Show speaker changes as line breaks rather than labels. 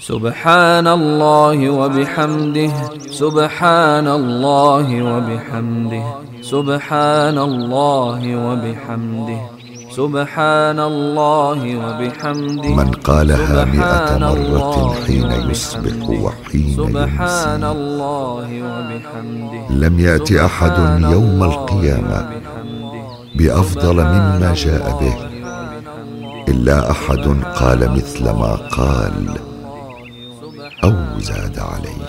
سبحان الله وبحمده سبحان الله وبحمده سبحان الله وبحمده سبحان الله وبحمده.
من قالها مئة مرة حين يصبح وحين
سبحان الله وبحمده.
لم يأت أحد يوم القيامة بأفضل مما جاء به إلا أحد قال مثل ما قال. أو زاد عليه.